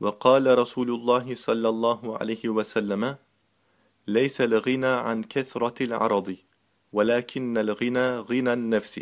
وقال رسول الله صلى الله عليه وسلم ليس الغنى عن كثرة العرض ولكن الغنى غنى النفس.